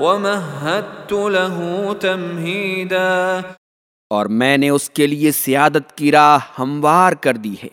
ومهدت له تمهیدا اور میں نے اس کے لیے سیادت کی راہ ہموار کر دی ہے۔